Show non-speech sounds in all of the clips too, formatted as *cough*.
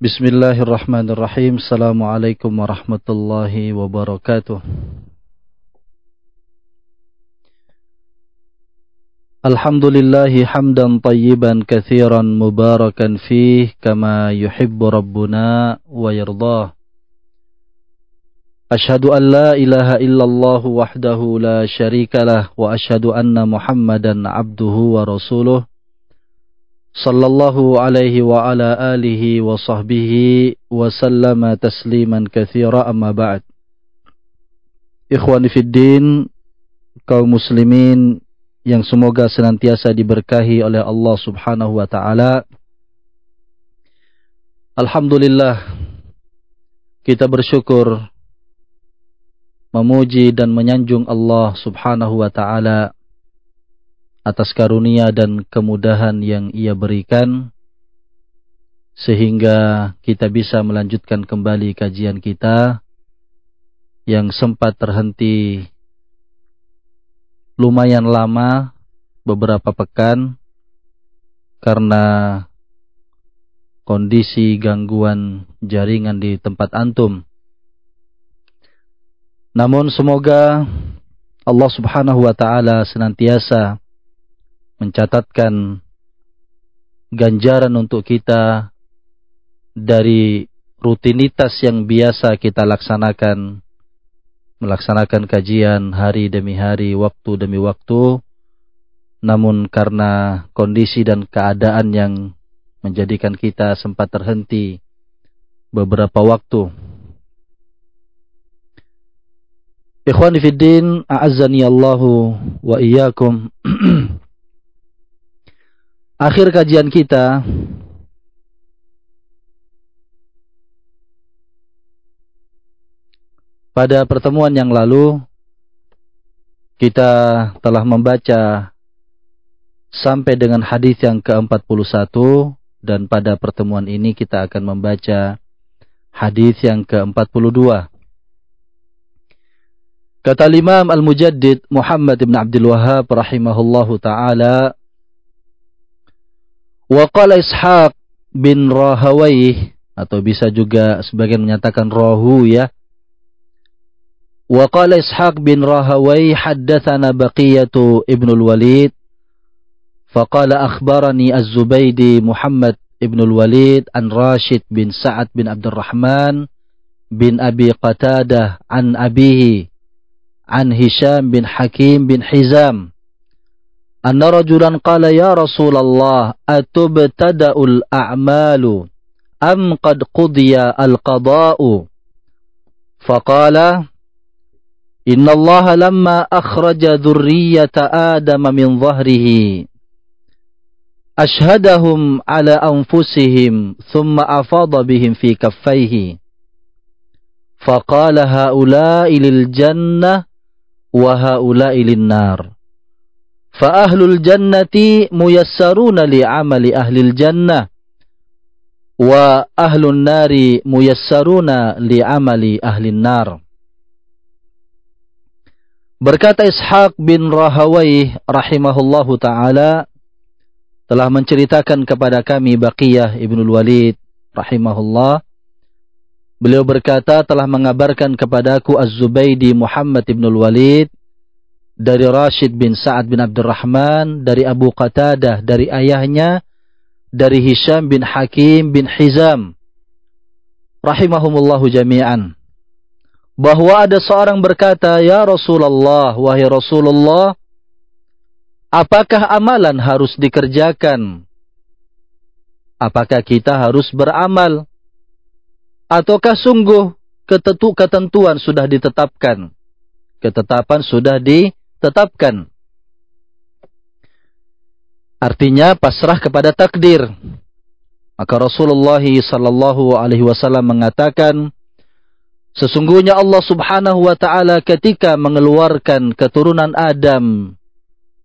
Bismillahirrahmanirrahim. Assalamualaikum warahmatullahi wabarakatuh. Alhamdulillahi hamdan tayyiban kathiran mubarakan fih kama yuhibbu rabbuna wa yardah. Ashhadu an la ilaha illallah wahdahu la syarika wa ashhadu anna Muhammadan abduhu wa rasuluh sallallahu alaihi wa ala alihi wa sahbihi wa sallama tasliman kathira amma ba'd. Ikhwani fiddin, kaum muslimin yang semoga senantiasa diberkahi oleh Allah subhanahu wa ta'ala. Alhamdulillah, kita bersyukur memuji dan menyanjung Allah subhanahu wa ta'ala atas karunia dan kemudahan yang ia berikan sehingga kita bisa melanjutkan kembali kajian kita yang sempat terhenti lumayan lama beberapa pekan karena kondisi gangguan jaringan di tempat antum. Namun semoga Allah Subhanahu wa taala senantiasa mencatatkan ganjaran untuk kita dari rutinitas yang biasa kita laksanakan melaksanakan kajian hari demi hari, waktu demi waktu namun karena kondisi dan keadaan yang menjadikan kita sempat terhenti beberapa waktu. Ikhwani fiddin, a'azzani Allahu wa iyyakum. *clears throat* akhir kajian kita pada pertemuan yang lalu kita telah membaca sampai dengan hadis yang ke-41 dan pada pertemuan ini kita akan membaca hadis yang ke-42. Kata Imam Al-Mujaddid Muhammad bin Abdul Wahhab rahimahullahu taala Waqala ishak Ishaq bin Rahawaih atau bisa juga sebagian menyatakan rahu ya. Waqala ishak Ishaq bin Rahawaih haddathana Baqiyatu ibnu al-Walid faqala akhbarani Az-Zubaydi Muhammad ibnu al-Walid an Rashid bin Sa'ad bin Abdurrahman bin Abi Qatadah an abihi an Hisham bin Hakim bin Hizam أن رجلا قال يا رسول الله أتبتدأ الأعمال أم قد قضي القضاء؟ فقال إن الله لما أخرج ذرية آدم من ظهره أشهدهم على أنفسهم ثم أفاض بهم في كفيه. فقال هؤلاء للجنة وهؤلاء للنار. Fa ahlul jannati muyassaruna li amali ahlil jannah wa ahlun nari muyassaruna li amali ahlin nar. Berkata Ishaq bin Rahawai rahimahullahu taala telah menceritakan kepada kami Baqiyah Ibnul Walid rahimahullah. Beliau berkata telah mengabarkan kepadaku Az-Zubaydi Muhammad Ibnul Walid dari Rashid bin Sa'ad bin Abdurrahman, dari Abu Qatadah, dari ayahnya, dari Hisham bin Hakim bin Hizam. Rahimahumullahu jami'an. Bahwa ada seorang berkata, Ya Rasulullah, wahai Rasulullah, apakah amalan harus dikerjakan? Apakah kita harus beramal? Ataukah sungguh ketentuan sudah ditetapkan? Ketetapan sudah di tetapkan. Artinya pasrah kepada takdir. Maka Rasulullah sallallahu alaihi wasallam mengatakan sesungguhnya Allah Subhanahu wa taala ketika mengeluarkan keturunan Adam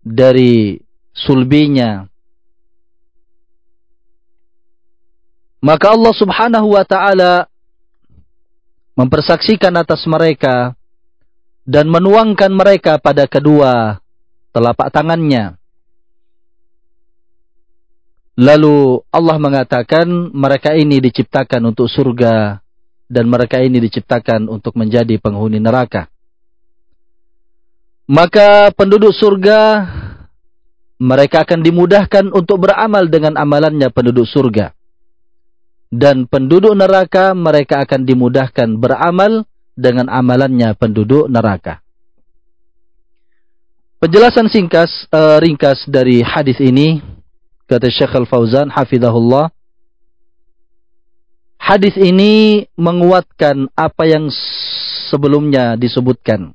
dari sulbinya maka Allah Subhanahu wa taala mempersaksikan atas mereka dan menuangkan mereka pada kedua telapak tangannya. Lalu Allah mengatakan mereka ini diciptakan untuk surga dan mereka ini diciptakan untuk menjadi penghuni neraka. Maka penduduk surga mereka akan dimudahkan untuk beramal dengan amalannya penduduk surga. Dan penduduk neraka mereka akan dimudahkan beramal dengan amalannya penduduk neraka. Penjelasan singkas uh, ringkas dari hadis ini kata Syekh Al-Fauzan hafizahullah Hadis ini menguatkan apa yang sebelumnya disebutkan.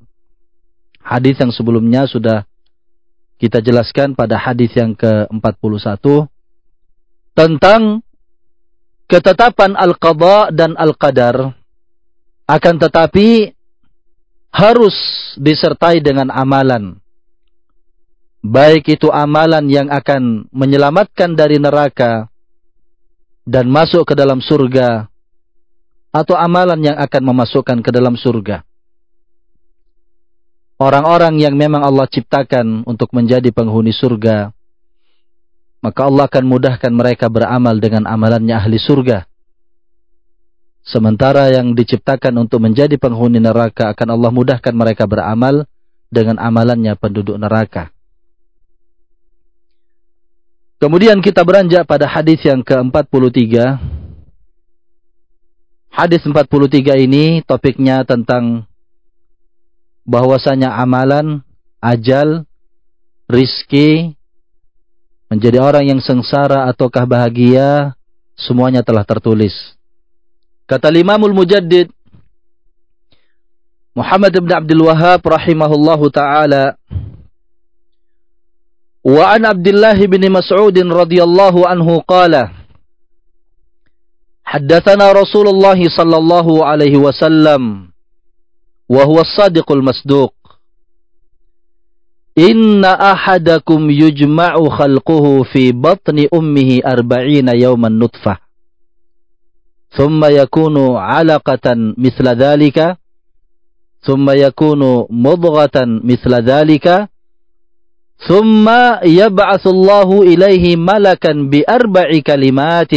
Hadis yang sebelumnya sudah kita jelaskan pada hadis yang ke-41 tentang ketetapan al-qadha dan al-qadar akan tetapi harus disertai dengan amalan. Baik itu amalan yang akan menyelamatkan dari neraka dan masuk ke dalam surga atau amalan yang akan memasukkan ke dalam surga. Orang-orang yang memang Allah ciptakan untuk menjadi penghuni surga, maka Allah akan mudahkan mereka beramal dengan amalannya ahli surga. Sementara yang diciptakan untuk menjadi penghuni neraka akan Allah mudahkan mereka beramal dengan amalannya penduduk neraka. Kemudian kita beranjak pada hadis yang ke-43. Hadis 43 ini topiknya tentang bahwasanya amalan, ajal, rizki, menjadi orang yang sengsara ataukah bahagia, semuanya telah tertulis. Kata Imamul Mujaddid Muhammad bin Abdul Wahab rahimahullahu taala وعن عبد الله بن مسعود رضي الله عنه قال حدثنا رسول الله صلى الله عليه وسلم وهو الصادق المصدوق إن أحدكم يجمع خلقه في بطن أمه أربعين يوما نطفة ثم يكون علقة مثل ذلك ثم يكون مضغة مثل ذلك ثم يبعث الله إليه ملكا بأربع كلمات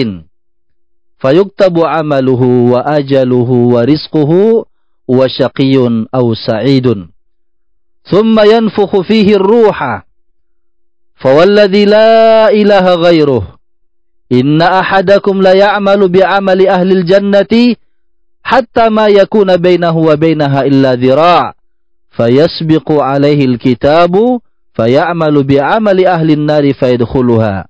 فيكتب عمله وأجله ورزقه وشقي أو سعيد. ثم ينفخ فيه الروح فوالذي لا إله غيره إن أحدكم ليعمل بعمل أهل الجنة حتى ما يكون بينه وبينها إلا ذراع فيسبق عليه الكتاب fayamalu bi'amali ahli nari fayadkhuluha.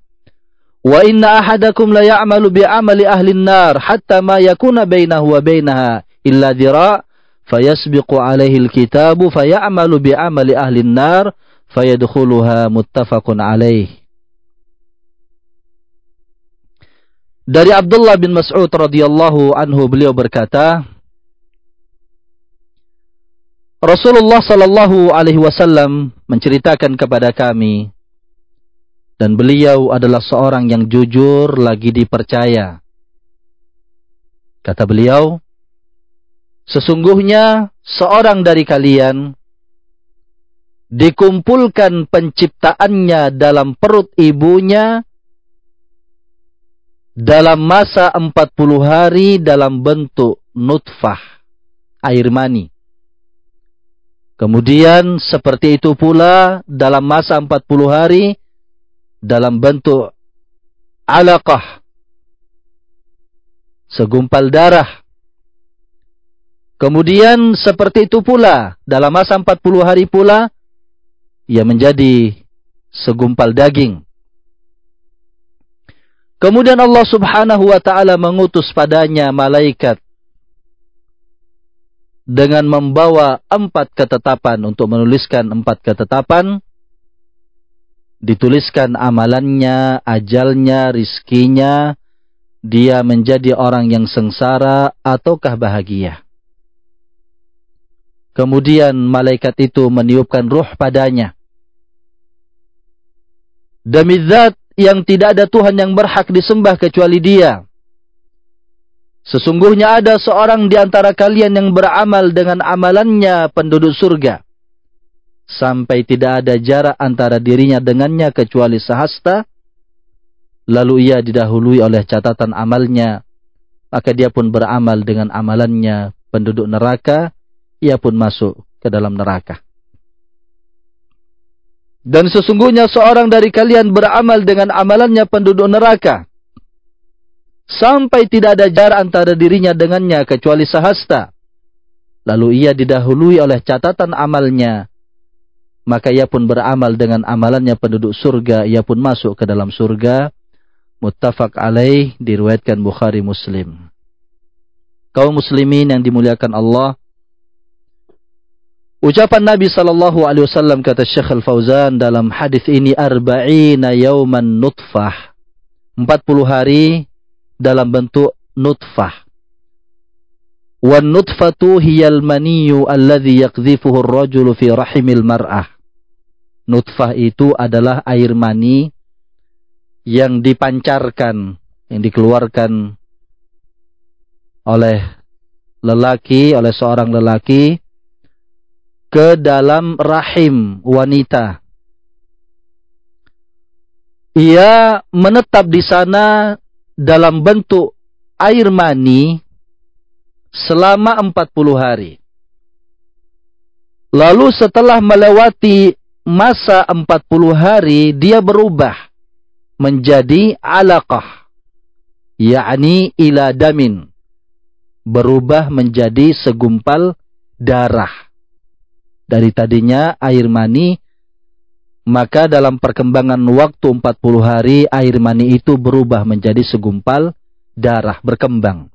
Wa inna ahadakum la ya'malu bi'amali ahli nar hatta ma yakuna bainahu wa bainaha illa dhira' fayasbiqu alaihi alkitabu fayamalu bi'amali ahli nar fayadkhuluha muttafaqun alaih. Dari Abdullah bin Mas'ud radhiyallahu anhu beliau berkata, Rasulullah sallallahu alaihi wasallam menceritakan kepada kami dan beliau adalah seorang yang jujur lagi dipercaya. Kata beliau, sesungguhnya seorang dari kalian dikumpulkan penciptaannya dalam perut ibunya dalam masa 40 hari dalam bentuk nutfah, air mani. Kemudian seperti itu pula dalam masa 40 hari dalam bentuk alaqah segumpal darah. Kemudian seperti itu pula dalam masa 40 hari pula ia menjadi segumpal daging. Kemudian Allah Subhanahu wa taala mengutus padanya malaikat dengan membawa empat ketetapan untuk menuliskan empat ketetapan dituliskan amalannya, ajalnya, rizkinya, dia menjadi orang yang sengsara ataukah bahagia. Kemudian malaikat itu meniupkan ruh padanya. Demi zat yang tidak ada Tuhan yang berhak disembah kecuali dia. Sesungguhnya ada seorang di antara kalian yang beramal dengan amalannya penduduk surga. Sampai tidak ada jarak antara dirinya dengannya kecuali sehasta. lalu ia didahului oleh catatan amalnya, maka dia pun beramal dengan amalannya penduduk neraka, ia pun masuk ke dalam neraka. Dan sesungguhnya seorang dari kalian beramal dengan amalannya penduduk neraka. Sampai tidak ada jarak antara dirinya dengannya kecuali sehasta. Lalu ia didahului oleh catatan amalnya. Maka ia pun beramal dengan amalannya penduduk surga. Ia pun masuk ke dalam surga. Muttafaq alaih diriwayatkan Bukhari Muslim. Kaum muslimin yang dimuliakan Allah. Ucapan Nabi sallallahu alaihi wasallam kata Syekh Al-Fauzan dalam hadis ini arba'ina yauman nutfah. 40 hari dalam bentuk nutfah. Wan nutfatu hiyal maniyu alladhi yakzifuhu ar-rajulu fi rahimil mar'ah. Nutfah itu adalah air mani yang dipancarkan, yang dikeluarkan oleh lelaki, oleh seorang lelaki ke dalam rahim wanita. Ia menetap di sana dalam bentuk air mani selama 40 hari. Lalu setelah melewati masa 40 hari, dia berubah menjadi alaqah. Yakni ila damin. Berubah menjadi segumpal darah dari tadinya air mani, maka dalam perkembangan waktu 40 hari air mani itu berubah menjadi segumpal darah berkembang.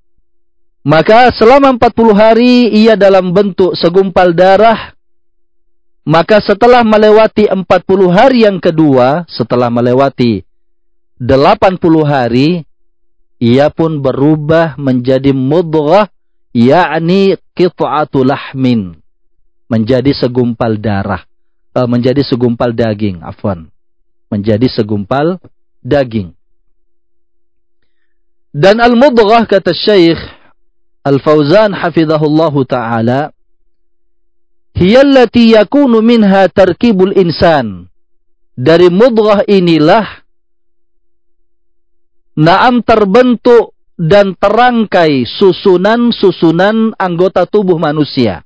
Maka selama 40 hari ia dalam bentuk segumpal darah. Maka setelah melewati 40 hari yang kedua, setelah melewati 80 hari, ia pun berubah menjadi mudghah, yakni qit'atu lahmin menjadi segumpal darah, uh, menjadi segumpal daging, afwan. Menjadi segumpal daging. Dan al-mudghah kata Syekh Al-Fauzan hafizahullah taala hiya allati yakunu minha tarkibul insan. Dari mudghah inilah naam terbentuk dan terangkai susunan-susunan anggota tubuh manusia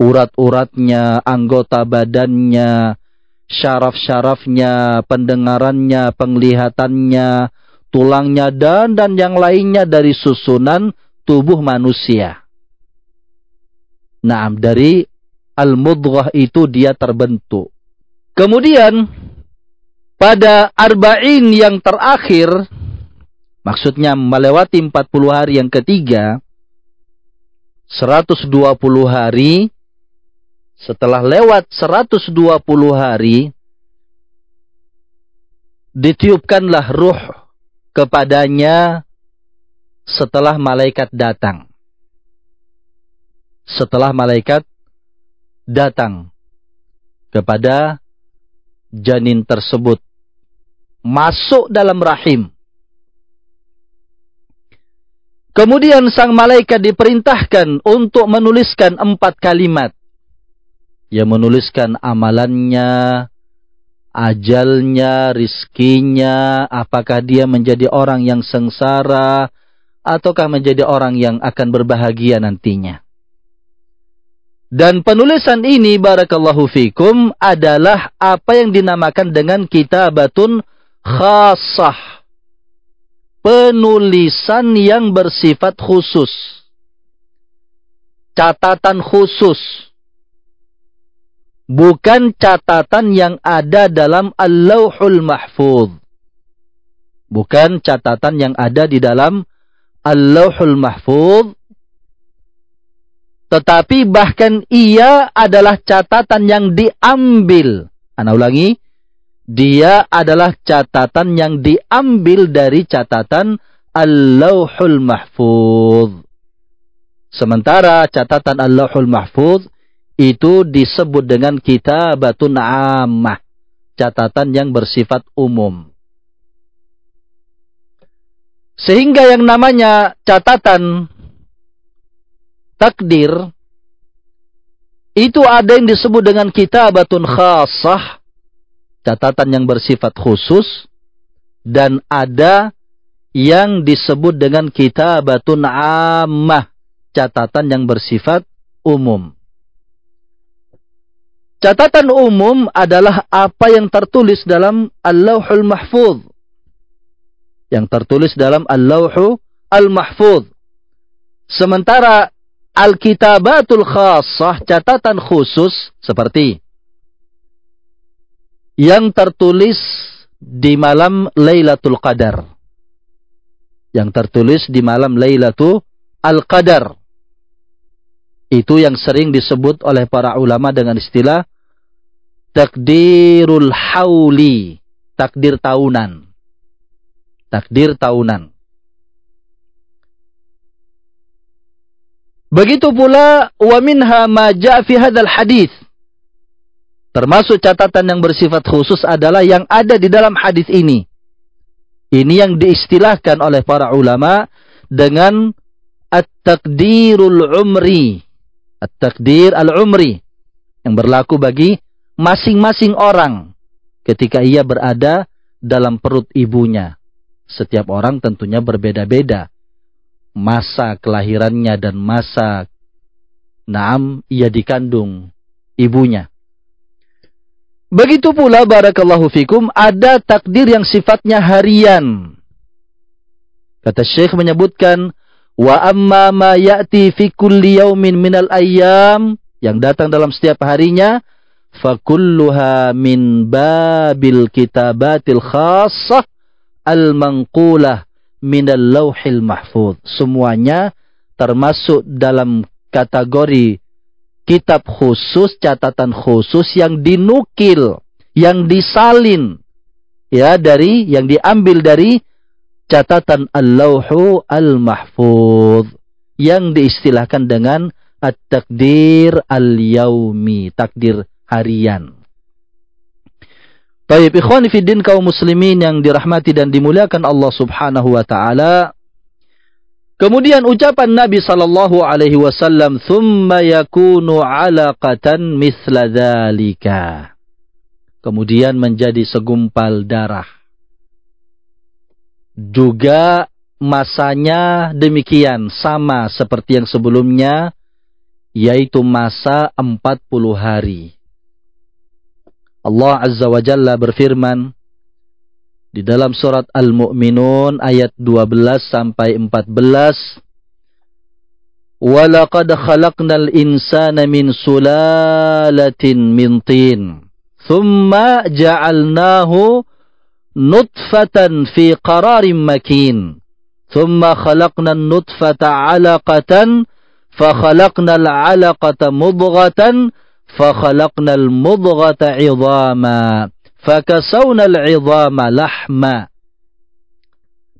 urat-uratnya, anggota badannya, syaraf-syarafnya, pendengarannya, penglihatannya, tulangnya, dan dan yang lainnya dari susunan tubuh manusia. Nah, dari al-mudghah itu dia terbentuk. Kemudian, pada arba'in yang terakhir, maksudnya melewati 40 hari yang ketiga, 120 hari, setelah lewat 120 hari, ditiupkanlah ruh kepadanya setelah malaikat datang. Setelah malaikat datang kepada janin tersebut masuk dalam rahim. Kemudian sang malaikat diperintahkan untuk menuliskan empat kalimat yang menuliskan amalannya, ajalnya, rizkinya, apakah dia menjadi orang yang sengsara, ataukah menjadi orang yang akan berbahagia nantinya. Dan penulisan ini, barakallahu fikum, adalah apa yang dinamakan dengan kitabatun khasah. Penulisan yang bersifat khusus. Catatan khusus bukan catatan yang ada dalam Al-Lauhul Mahfuz. Bukan catatan yang ada di dalam Al-Lauhul Mahfuz. Tetapi bahkan ia adalah catatan yang diambil. Ana ulangi. Dia adalah catatan yang diambil dari catatan Al-Lauhul Mahfuz. Sementara catatan Al-Lauhul Mahfuz itu disebut dengan kitabatun ammah. Catatan yang bersifat umum. Sehingga yang namanya catatan takdir itu ada yang disebut dengan kitabatun khasah, catatan yang bersifat khusus, dan ada yang disebut dengan kitabatun ammah, catatan yang bersifat umum. Catatan umum adalah apa yang tertulis dalam Al-Lauhul Mahfuz. Yang tertulis dalam Al-Lauhu Al-Mahfuz. Sementara Al-Kitabatul Khassah, catatan khusus seperti yang tertulis di malam Lailatul Qadar. Yang tertulis di malam Lailatul Al-Qadar. Itu yang sering disebut oleh para ulama dengan istilah takdirul hauli, takdir tahunan. Takdir tahunan. Begitu pula wa minha ma ja'a fi hadzal hadis. Termasuk catatan yang bersifat khusus adalah yang ada di dalam hadis ini. Ini yang diistilahkan oleh para ulama dengan at-takdirul umri At-takdir al-umri. Yang berlaku bagi masing-masing orang. Ketika ia berada dalam perut ibunya. Setiap orang tentunya berbeda-beda. Masa kelahirannya dan masa naam ia dikandung ibunya. Begitu pula barakallahu fikum ada takdir yang sifatnya harian. Kata Syekh menyebutkan Wa amma ma ya'ti fi kulli yaumin minal ayyam yang datang dalam setiap harinya fakulluha min babil kitabatil khassah al manqulah minal lauhil mahfuz. Semuanya termasuk dalam kategori kitab khusus, catatan khusus yang dinukil, yang disalin ya dari yang diambil dari catatan Al-Lauhu Al-Mahfuz yang diistilahkan dengan At-Takdir Al-Yaumi, takdir harian. Baik, ikhwan fiddin kaum muslimin yang dirahmati dan dimuliakan Allah Subhanahu wa taala. Kemudian ucapan Nabi sallallahu alaihi wasallam, "Tsumma yakunu 'alaqatan mithla dzalika." Kemudian menjadi segumpal darah juga masanya demikian sama seperti yang sebelumnya yaitu masa 40 hari. Allah Azza wa Jalla berfirman di dalam surat Al-Mu'minun ayat 12 sampai 14 وَلَقَدْ خَلَقْنَا الْإِنسَانَ مِنْ سُلَالَةٍ مِنْ طِينٍ ثُمَّ جَعَلْنَاهُ نطفة في قرار مكين ثم خلقنا النطفة علقة فخلقنا العلقة مضغة فخلقنا المضغة عظاما فكسونا العظام لحما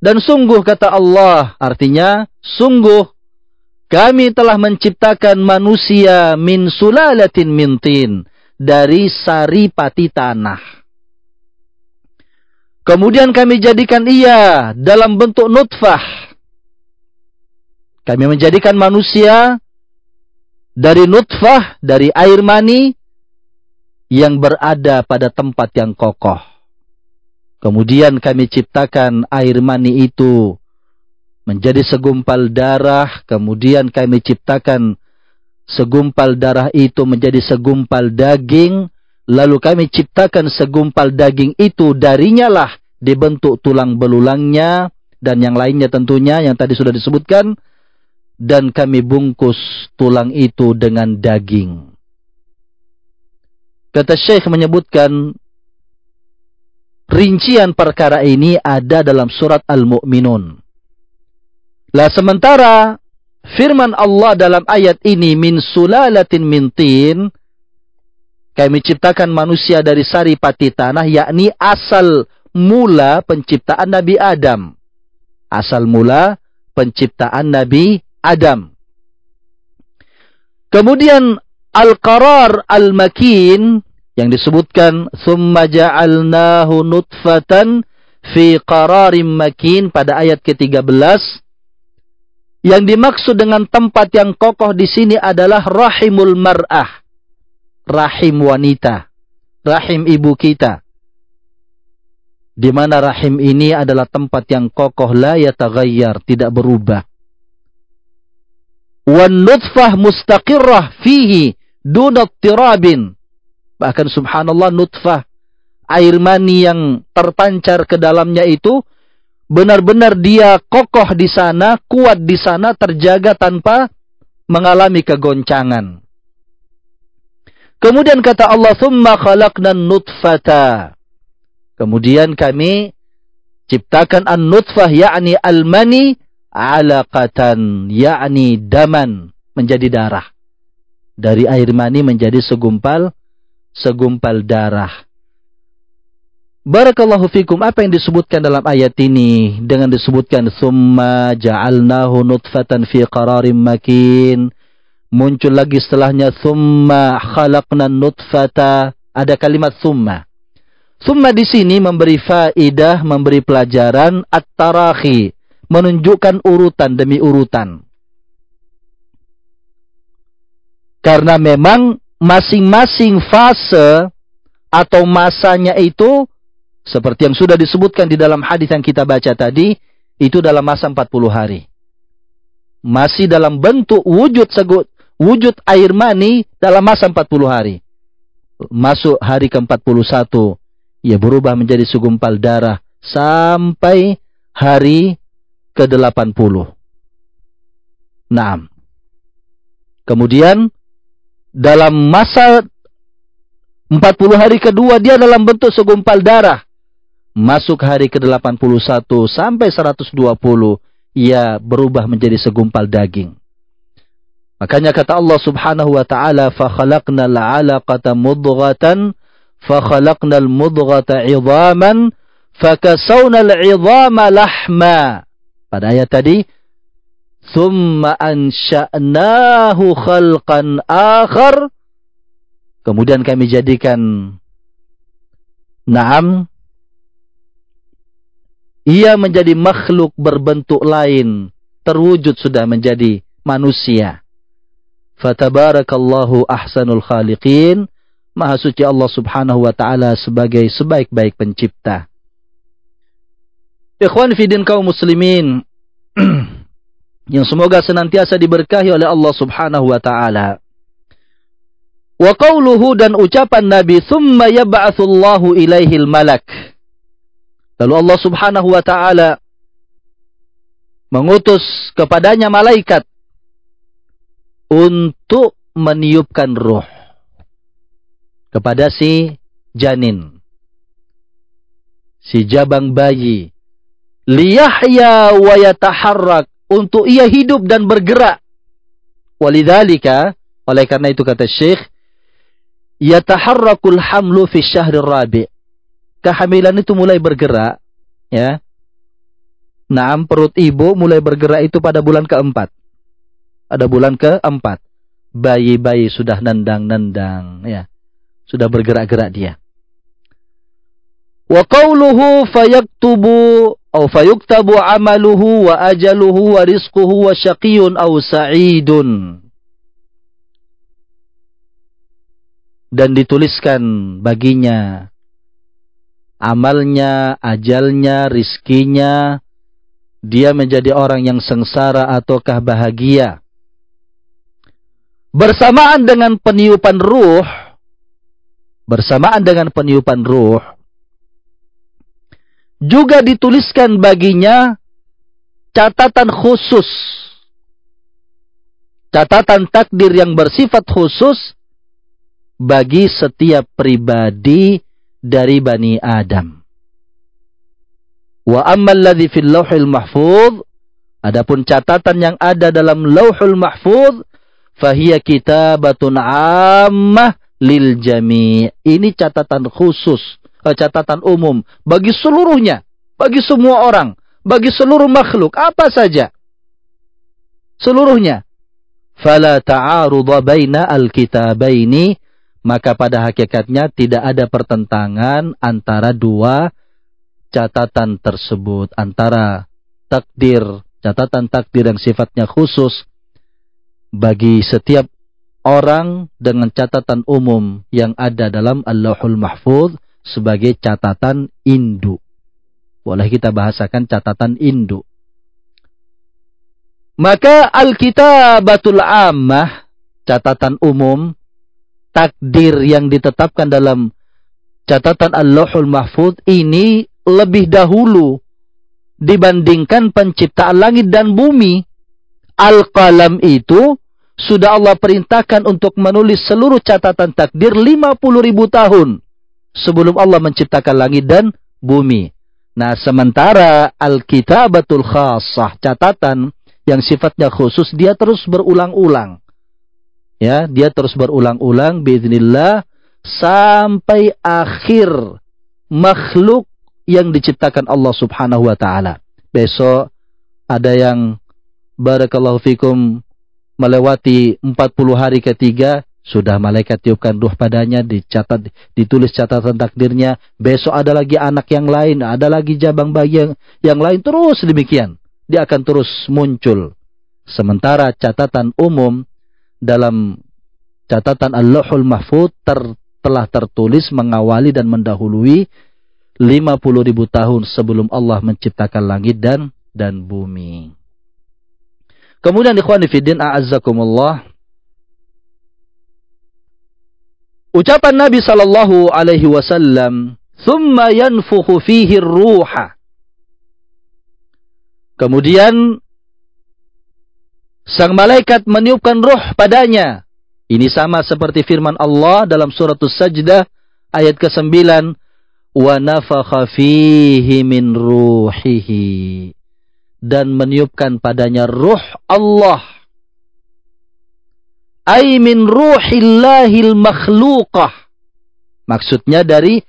dan sungguh kata Allah artinya sungguh kami telah menciptakan manusia min sulalatin mintin dari sari pati tanah Kemudian kami jadikan ia dalam bentuk nutfah. Kami menjadikan manusia dari nutfah, dari air mani yang berada pada tempat yang kokoh. Kemudian kami ciptakan air mani itu menjadi segumpal darah. Kemudian kami ciptakan segumpal darah itu menjadi segumpal daging. Lalu kami ciptakan segumpal daging itu darinya lah dibentuk tulang belulangnya dan yang lainnya tentunya yang tadi sudah disebutkan dan kami bungkus tulang itu dengan daging. Kata Syekh menyebutkan rincian perkara ini ada dalam surat Al-Mu'minun. Lah sementara firman Allah dalam ayat ini min sulalatin min tin kami ciptakan manusia dari sari pati tanah yakni asal mula penciptaan Nabi Adam. Asal mula penciptaan Nabi Adam. Kemudian al-qarar al-makin yang disebutkan thumma ja'alnahu nutfatan fi qararim makin pada ayat ke-13 yang dimaksud dengan tempat yang kokoh di sini adalah rahimul mar'ah rahim wanita rahim ibu kita di mana rahim ini adalah tempat yang kokoh la yataghayyar, tidak berubah. Wan nutfah mustaqirrah fihi dunat tirabin. Bahkan subhanallah nutfah air mani yang terpancar ke dalamnya itu benar-benar dia kokoh di sana, kuat di sana, terjaga tanpa mengalami kegoncangan. Kemudian kata Allah, "Tsumma nutfata." Kemudian kami ciptakan an-nutfah yakni al-mani alaqatan yakni daman menjadi darah. Dari air mani menjadi segumpal segumpal darah. Barakallahu fikum. Apa yang disebutkan dalam ayat ini? Dengan disebutkan summa ja'alnahu nutfatan fi qararim makin. Muncul lagi setelahnya summa khalaqna nutfata. Ada kalimat summa Summa di sini memberi faidah, memberi pelajaran at-tarahi, menunjukkan urutan demi urutan. Karena memang masing-masing fase atau masanya itu seperti yang sudah disebutkan di dalam hadis yang kita baca tadi, itu dalam masa 40 hari. Masih dalam bentuk wujud segut, wujud air mani dalam masa 40 hari. Masuk hari ke-41, ia berubah menjadi segumpal darah sampai hari ke-80. Nah, kemudian dalam masa 40 hari kedua dia dalam bentuk segumpal darah. Masuk hari ke-81 sampai 120 ia berubah menjadi segumpal daging. Makanya kata Allah Subhanahu wa taala fa khalaqnal 'alaqata mudghatan فخلقنا المضغة عظاما فكسونا العظام لحما pada ayat tadi thumma ansha'nahu khalqan akhar kemudian kami jadikan Naam ia menjadi makhluk berbentuk lain terwujud sudah menjadi manusia fatabarakallahu ahsanul khaliqin Maha suci Allah subhanahu wa ta'ala sebagai sebaik-baik pencipta. Ikhwan fidin kaum muslimin. *clears throat* yang semoga senantiasa diberkahi oleh Allah subhanahu wa ta'ala. Wa qawluhu dan ucapan Nabi, Thumma yab'athullahu ilaihil malak. Lalu Allah subhanahu wa ta'ala mengutus kepadanya malaikat untuk meniupkan ruh kepada si janin. Si jabang bayi. Liyahya wa yataharrak. Untuk ia hidup dan bergerak. Walidhalika, oleh karena itu kata Syekh, yataharrakul hamlu fi syahri rabi. Kehamilan itu mulai bergerak, ya. Naam perut ibu mulai bergerak itu pada bulan keempat. Pada bulan keempat. Bayi-bayi sudah nendang-nendang, ya sudah bergerak-gerak dia. Wa qawluhu fayaktubu atau fayuktabu amaluhu wa ajaluhu wa rizquhu wa syaqiyun aw sa'idun. Dan dituliskan baginya amalnya, ajalnya, rizkinya, dia menjadi orang yang sengsara ataukah bahagia. Bersamaan dengan peniupan ruh, bersamaan dengan peniupan ruh juga dituliskan baginya catatan khusus catatan takdir yang bersifat khusus bagi setiap pribadi dari Bani Adam. Wa ammal fil lauhil mahfuz adapun catatan yang ada dalam lauhul mahfuz fahiya kitabatun ammah lil jami. Ini catatan khusus, eh, catatan umum bagi seluruhnya, bagi semua orang, bagi seluruh makhluk apa saja. Seluruhnya. Fala ta'arudha baina al-kitabaini maka pada hakikatnya tidak ada pertentangan antara dua catatan tersebut antara takdir catatan takdir yang sifatnya khusus bagi setiap orang dengan catatan umum yang ada dalam Allahul Mahfuz sebagai catatan induk. Boleh kita bahasakan catatan induk. Maka Alkitabatul Ammah, catatan umum, takdir yang ditetapkan dalam catatan Allahul Mahfud ini lebih dahulu dibandingkan penciptaan langit dan bumi. Al-qalam itu sudah Allah perintahkan untuk menulis seluruh catatan takdir 50 ribu tahun sebelum Allah menciptakan langit dan bumi. Nah, sementara Al-Kitabatul Khasah, catatan yang sifatnya khusus, dia terus berulang-ulang. Ya, dia terus berulang-ulang, biiznillah, sampai akhir makhluk yang diciptakan Allah subhanahu wa ta'ala. Besok ada yang barakallahu fikum melewati 40 hari ketiga, sudah malaikat tiupkan ruh padanya, dicatat, ditulis catatan takdirnya. Besok ada lagi anak yang lain, ada lagi jabang bayi yang, yang lain. Terus demikian. Dia akan terus muncul. Sementara catatan umum dalam catatan Allahul Mahfud ter, telah tertulis mengawali dan mendahului 50 ribu tahun sebelum Allah menciptakan langit dan dan bumi. Kemudian ikhwan fillah a'azzakumullah Ucapan Nabi sallallahu alaihi wasallam, "Tsumma yanfukhu fihi ruha." Kemudian sang malaikat meniupkan ruh padanya. Ini sama seperti firman Allah dalam surat As-Sajdah ayat ke-9, "Wa nafakha fihi min ruhihi." Dan meniupkan padanya ruh Allah ay min ruhillahil makhluqah. Maksudnya dari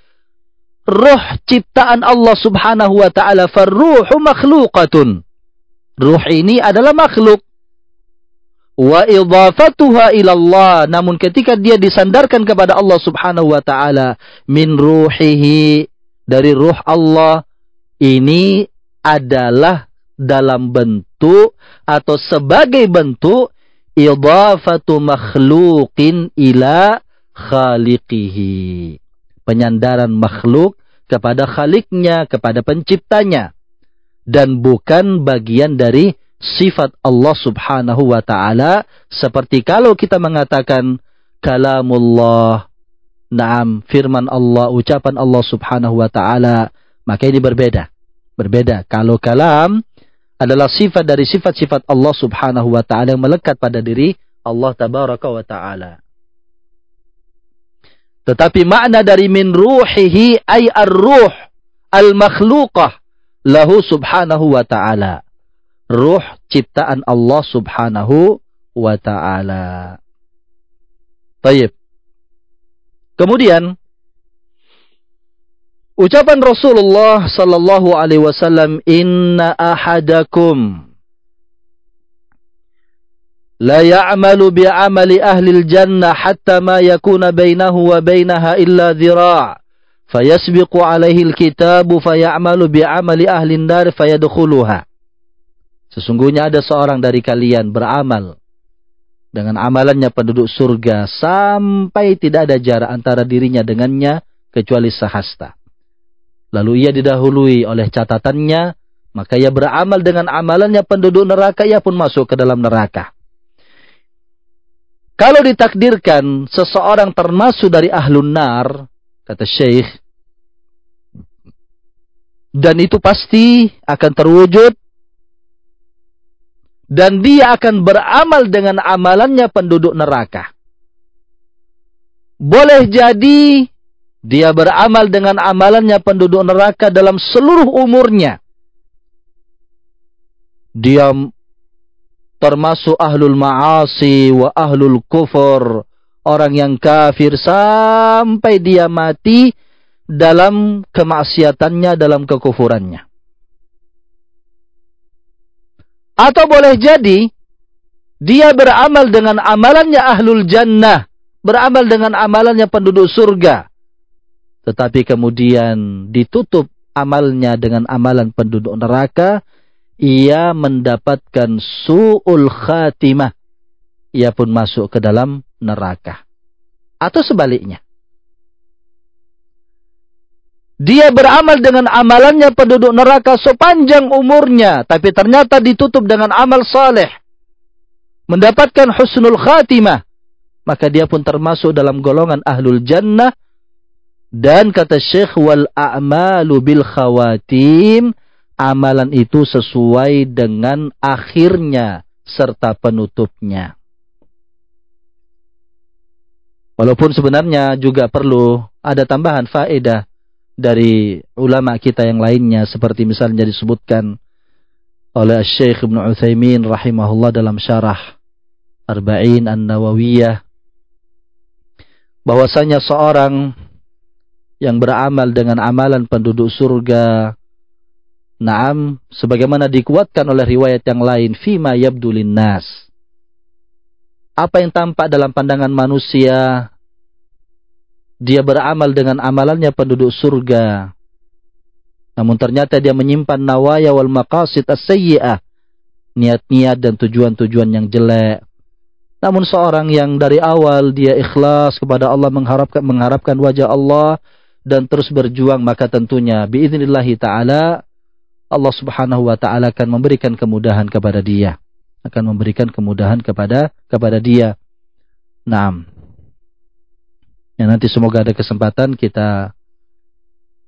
ruh ciptaan Allah Subhanahu wa taala farruhu makhluqatun. Ruh ini adalah makhluk. Wa idhafatuha ila Allah, namun ketika dia disandarkan kepada Allah Subhanahu wa taala min ruhihi dari ruh Allah ini adalah dalam bentuk atau sebagai bentuk idafatu makhluqin ila khaliqihi. Penyandaran makhluk kepada khaliknya, kepada penciptanya. Dan bukan bagian dari sifat Allah subhanahu wa ta'ala. Seperti kalau kita mengatakan kalamullah, naam, firman Allah, ucapan Allah subhanahu wa ta'ala. Maka ini berbeda. Berbeda. Kalau kalam, adalah sifat dari sifat-sifat Allah Subhanahu wa taala yang melekat pada diri Allah tabaraka wa taala. Tetapi makna dari min ruhihi ay ar-ruh al-makhluqah lahu subhanahu wa ta'ala. Ruh ciptaan Allah subhanahu wa ta'ala. Baik. Kemudian Ucapan Rasulullah sallallahu alaihi wasallam, "Inna ahadakum la ya'malu bi 'amali ahli al-jannah hatta ma yakuna bainahu wa bainaha illa dhira'." Fayasbiqu alaihi al-kitabu fayamalu bi 'amali ahli an-nar fayadkhuluha. Sesungguhnya ada seorang dari kalian beramal dengan amalannya penduduk surga sampai tidak ada jarak antara dirinya dengannya kecuali sehasta lalu ia didahului oleh catatannya, maka ia beramal dengan amalannya penduduk neraka, ia pun masuk ke dalam neraka. Kalau ditakdirkan seseorang termasuk dari ahlun nar, kata Syekh, dan itu pasti akan terwujud, dan dia akan beramal dengan amalannya penduduk neraka. Boleh jadi dia beramal dengan amalannya penduduk neraka dalam seluruh umurnya. Dia termasuk ahlul ma'asi wa ahlul kufur. Orang yang kafir sampai dia mati dalam kemaksiatannya, dalam kekufurannya. Atau boleh jadi dia beramal dengan amalannya ahlul jannah, beramal dengan amalannya penduduk surga tetapi kemudian ditutup amalnya dengan amalan penduduk neraka, ia mendapatkan su'ul khatimah. Ia pun masuk ke dalam neraka. Atau sebaliknya. Dia beramal dengan amalannya penduduk neraka sepanjang umurnya. Tapi ternyata ditutup dengan amal saleh. Mendapatkan husnul khatimah. Maka dia pun termasuk dalam golongan ahlul jannah. Dan kata Syekh wal a'malu bil khawatim. Amalan itu sesuai dengan akhirnya serta penutupnya. Walaupun sebenarnya juga perlu ada tambahan faedah dari ulama kita yang lainnya seperti misalnya disebutkan oleh Syekh Ibn Uthaymin rahimahullah dalam syarah Arba'in An-Nawawiyah bahwasanya seorang yang beramal dengan amalan penduduk surga Naam, sebagaimana dikuatkan oleh riwayat yang lain, fima yabdulin nas. Apa yang tampak dalam pandangan manusia dia beramal dengan amalannya penduduk surga. Namun ternyata dia menyimpan nawaya wal maqasid as-sayyi'ah. Niat-niat dan tujuan-tujuan yang jelek. Namun seorang yang dari awal dia ikhlas kepada Allah mengharapkan mengharapkan wajah Allah dan terus berjuang maka tentunya biiznillahi taala Allah Subhanahu wa taala akan memberikan kemudahan kepada dia. Akan memberikan kemudahan kepada kepada dia. Naam. Ya, nanti semoga ada kesempatan kita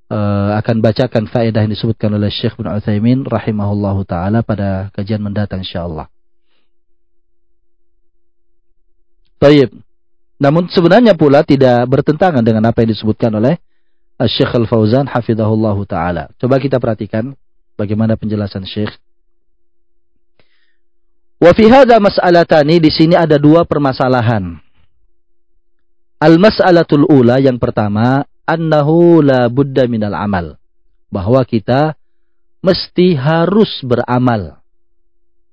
uh, akan bacakan faedah yang disebutkan oleh Syekh bin Utsaimin rahimahullahu taala pada kajian mendatang insyaallah. Baik. Namun sebenarnya pula tidak bertentangan dengan apa yang disebutkan oleh Syekh Al-Fauzan hafizahullahu taala. Coba kita perhatikan bagaimana penjelasan Syekh. Wa fi hadza mas'alatani di sini ada dua permasalahan. Al-mas'alatul ula yang pertama, annahu la budda minal amal. Bahwa kita mesti harus beramal.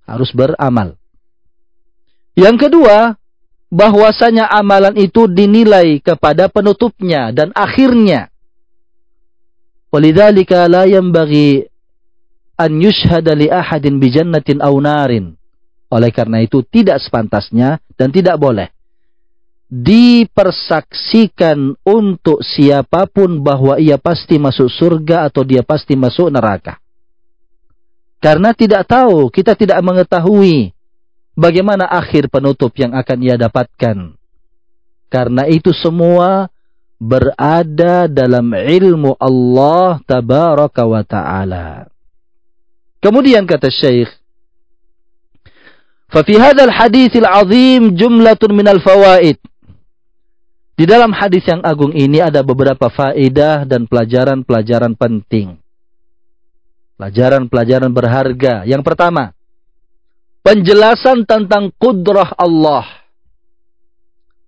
Harus beramal. Yang kedua, bahwasanya amalan itu dinilai kepada penutupnya dan akhirnya. Walidzalika la yanbaghi an yushhada li ahadin bi jannatin aw narin. Oleh karena itu tidak sepantasnya dan tidak boleh dipersaksikan untuk siapa pun bahwa ia pasti masuk surga atau dia pasti masuk neraka. Karena tidak tahu, kita tidak mengetahui bagaimana akhir penutup yang akan ia dapatkan. Karena itu semua berada dalam ilmu Allah tabaraka wa taala. Kemudian kata Syekh, "Fa fi hadzal hadits al-'azim jumlatun minal fawaid." Di dalam hadis yang agung ini ada beberapa faedah dan pelajaran-pelajaran penting. Pelajaran-pelajaran berharga. Yang pertama, penjelasan tentang kudrah Allah.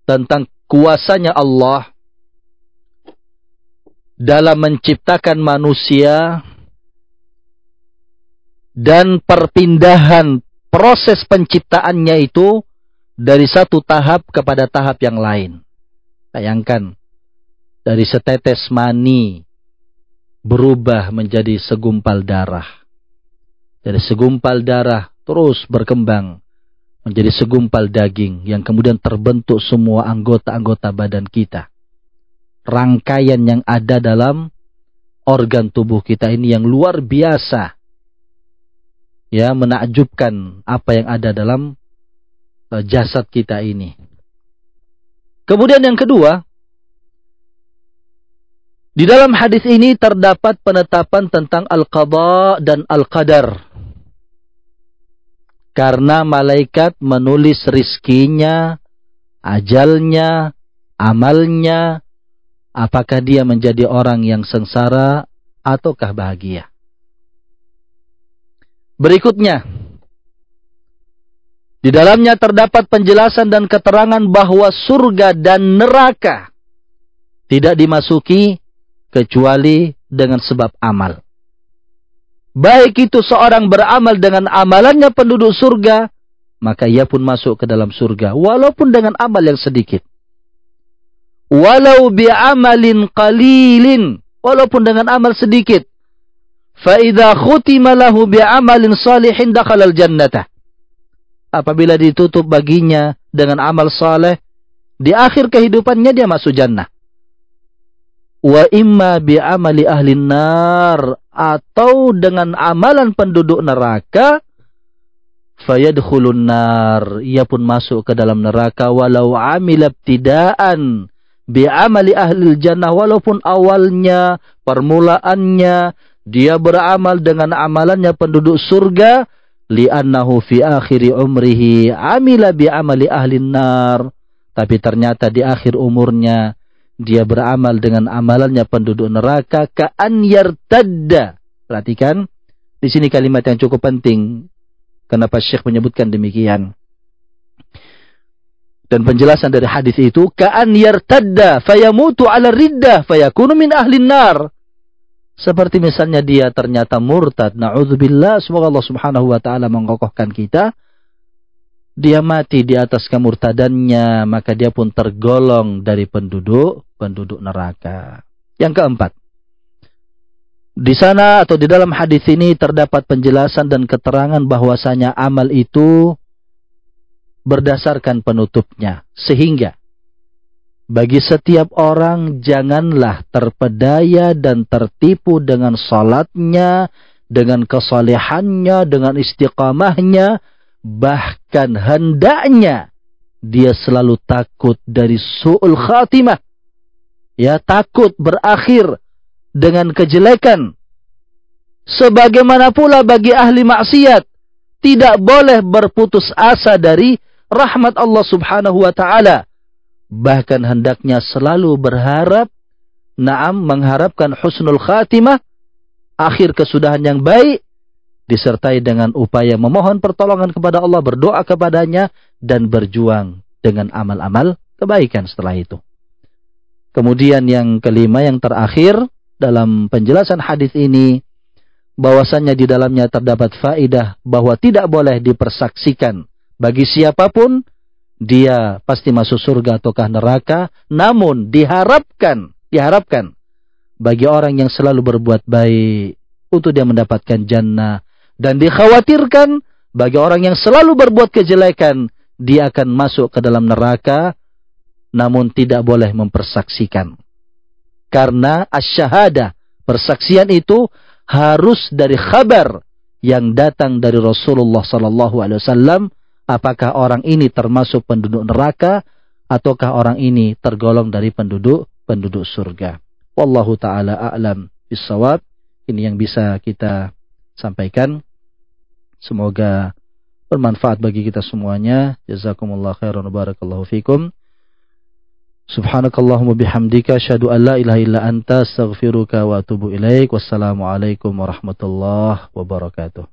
Tentang kuasanya Allah dalam menciptakan manusia dan perpindahan proses penciptaannya itu dari satu tahap kepada tahap yang lain. Bayangkan, dari setetes mani berubah menjadi segumpal darah. Dari segumpal darah terus berkembang menjadi segumpal daging yang kemudian terbentuk semua anggota-anggota badan kita. Rangkaian yang ada dalam organ tubuh kita ini yang luar biasa. Ya, menakjubkan apa yang ada dalam uh, jasad kita ini. Kemudian yang kedua, di dalam hadis ini terdapat penetapan tentang al-qadha dan al-qadar. Karena malaikat menulis rizkinya, ajalnya, amalnya, apakah dia menjadi orang yang sengsara ataukah bahagia. Berikutnya, di dalamnya terdapat penjelasan dan keterangan bahwa surga dan neraka tidak dimasuki kecuali dengan sebab amal. Baik itu seorang beramal dengan amalannya penduduk surga, maka ia pun masuk ke dalam surga walaupun dengan amal yang sedikit. Walau bi'amalin qalilin, walaupun dengan amal sedikit. Fa idza khutima lahu bi'amalin salihin dakhala al-jannah apabila ditutup baginya dengan amal saleh, di akhir kehidupannya dia masuk jannah. wa imma bi amali ahli nar atau dengan amalan penduduk neraka fayadkhulun nar ia pun masuk ke dalam neraka walau amila ibtidaan bi amali ahli jannah walaupun awalnya permulaannya dia beramal dengan amalannya penduduk surga li'annahu fi akhiri umrihi amila bi amali ahli nar. Tapi ternyata di akhir umurnya dia beramal dengan amalannya penduduk neraka ka'an yartadda. Perhatikan di sini kalimat yang cukup penting. Kenapa Syekh menyebutkan demikian dan penjelasan dari hadis itu ka'an yartadda fayamutu ala riddah fayakunu min ahli nar seperti misalnya dia ternyata murtad. Na'udzubillah. Semoga Allah subhanahu wa ta'ala mengokohkan kita. Dia mati di atas kemurtadannya. Maka dia pun tergolong dari penduduk. Penduduk neraka. Yang keempat. Di sana atau di dalam hadis ini terdapat penjelasan dan keterangan bahwasanya amal itu berdasarkan penutupnya. Sehingga bagi setiap orang janganlah terpedaya dan tertipu dengan salatnya, dengan kesalehannya, dengan istiqamahnya, bahkan hendaknya dia selalu takut dari su'ul khatimah. Ya, takut berakhir dengan kejelekan. Sebagaimana pula bagi ahli maksiat, tidak boleh berputus asa dari rahmat Allah Subhanahu wa taala. Bahkan hendaknya selalu berharap naam mengharapkan husnul khatimah akhir kesudahan yang baik disertai dengan upaya memohon pertolongan kepada Allah berdoa kepadanya dan berjuang dengan amal-amal kebaikan setelah itu. Kemudian yang kelima yang terakhir dalam penjelasan hadis ini bahwasannya di dalamnya terdapat faidah bahwa tidak boleh dipersaksikan bagi siapa pun dia pasti masuk surga ataukah neraka, namun diharapkan, diharapkan bagi orang yang selalu berbuat baik untuk dia mendapatkan jannah dan dikhawatirkan bagi orang yang selalu berbuat kejelekan dia akan masuk ke dalam neraka namun tidak boleh mempersaksikan. Karena asyhadah, persaksian itu harus dari khabar yang datang dari Rasulullah sallallahu alaihi wasallam apakah orang ini termasuk penduduk neraka ataukah orang ini tergolong dari penduduk penduduk surga. Wallahu taala a'lam bisawab. Ini yang bisa kita sampaikan. Semoga bermanfaat bagi kita semuanya. Jazakumullah khairan barakallahu fikum. Subhanakallahumma bihamdika asyhadu an la ilaha illa anta astaghfiruka wa atubu ilaik. Wassalamualaikum warahmatullahi wabarakatuh.